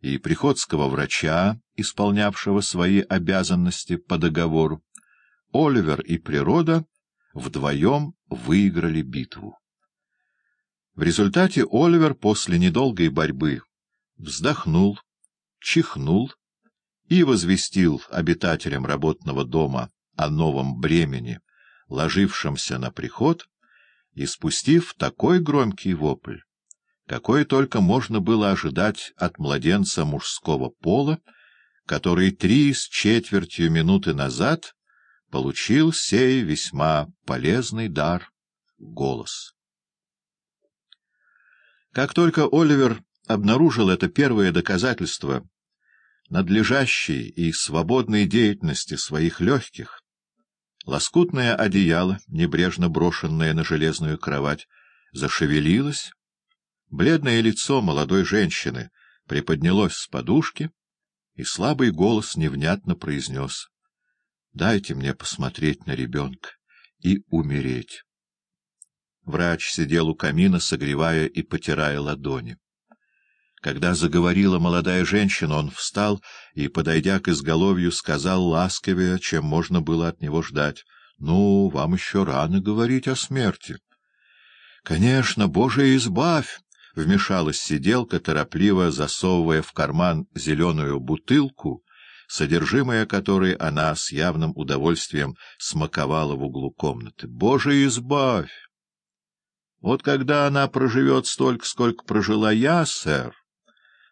и приходского врача, исполнявшего свои обязанности по договору, Оливер и природа вдвоем выиграли битву. В результате Оливер после недолгой борьбы вздохнул, чихнул и возвестил обитателям работного дома о новом бремени, ложившемся на приход, и спустив такой громкий вопль, какой только можно было ожидать от младенца мужского пола, который три с четвертью минуты назад получил сей весьма полезный дар — голос. Как только Оливер обнаружил это первое доказательство надлежащей и свободной деятельности своих легких, лоскутное одеяло, небрежно брошенное на железную кровать, зашевелилось, бледное лицо молодой женщины приподнялось с подушки, и слабый голос невнятно произнес «Дайте мне посмотреть на ребенка и умереть». Врач сидел у камина, согревая и потирая ладони. Когда заговорила молодая женщина, он встал и, подойдя к изголовью, сказал ласковее, чем можно было от него ждать. — Ну, вам еще рано говорить о смерти. — Конечно, Боже, избавь! — вмешалась сиделка, торопливо засовывая в карман зеленую бутылку, содержимое которой она с явным удовольствием смаковала в углу комнаты. — Боже, избавь! Вот когда она проживет столько, сколько прожила я, сэр,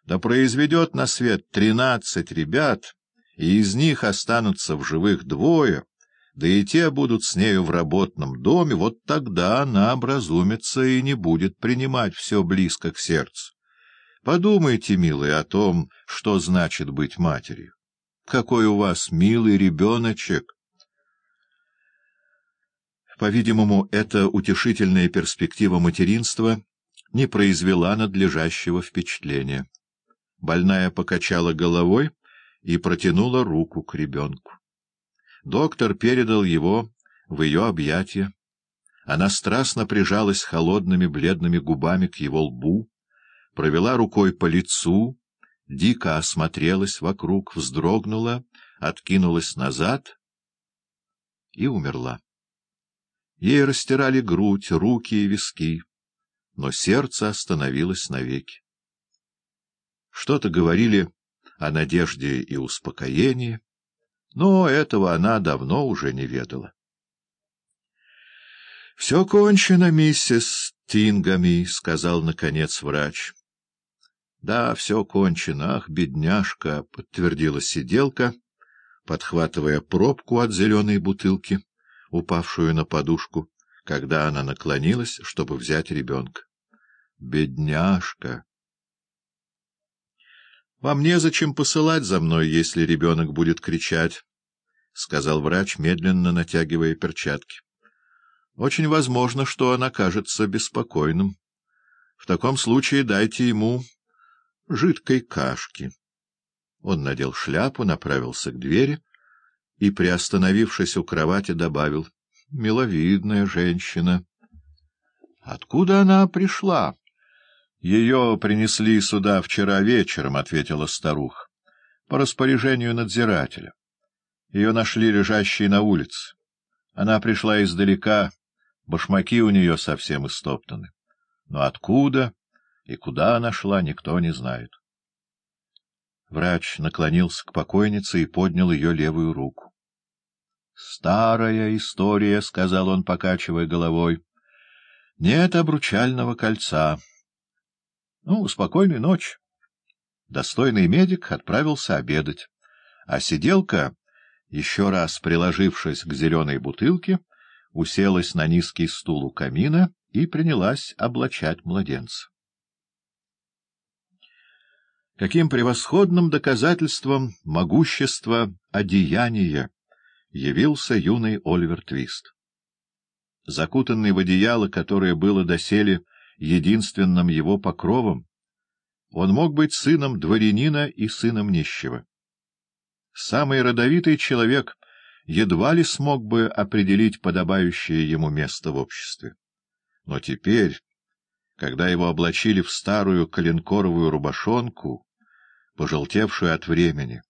да произведет на свет тринадцать ребят, и из них останутся в живых двое, да и те будут с нею в работном доме, вот тогда она образумится и не будет принимать все близко к сердцу. Подумайте, милый, о том, что значит быть матерью. Какой у вас милый ребеночек! По-видимому, эта утешительная перспектива материнства не произвела надлежащего впечатления. Больная покачала головой и протянула руку к ребенку. Доктор передал его в ее объятия. Она страстно прижалась холодными бледными губами к его лбу, провела рукой по лицу, дико осмотрелась вокруг, вздрогнула, откинулась назад и умерла. Ей растирали грудь, руки и виски, но сердце остановилось навеки. Что-то говорили о надежде и успокоении, но этого она давно уже не ведала. — Все кончено, миссис Тингами, — сказал, наконец, врач. — Да, все кончено. Ах, бедняжка, — подтвердила сиделка, подхватывая пробку от зеленой бутылки упавшую на подушку, когда она наклонилась, чтобы взять ребенка. «Бедняжка!» «Вам незачем посылать за мной, если ребенок будет кричать», — сказал врач, медленно натягивая перчатки. «Очень возможно, что он окажется беспокойным. В таком случае дайте ему жидкой кашки». Он надел шляпу, направился к двери и, приостановившись у кровати, добавил — Миловидная женщина. — Откуда она пришла? — Ее принесли сюда вчера вечером, — ответила старуха, — по распоряжению надзирателя. Ее нашли лежащей на улице. Она пришла издалека, башмаки у нее совсем истоптаны. Но откуда и куда она шла, никто не знает. Врач наклонился к покойнице и поднял ее левую руку. «Старая история», — сказал он, покачивая головой. «Нет обручального кольца». «Ну, спокойной ночи». Достойный медик отправился обедать, а сиделка, еще раз приложившись к зеленой бутылке, уселась на низкий стул у камина и принялась облачать младенца. Каким превосходным доказательством могущества одеяния! явился юный Оливер Твист. Закутанный в одеяло, которое было доселе единственным его покровом, он мог быть сыном дворянина и сыном нищего. Самый родовитый человек едва ли смог бы определить подобающее ему место в обществе. Но теперь, когда его облачили в старую коленкоровую рубашонку, пожелтевшую от времени,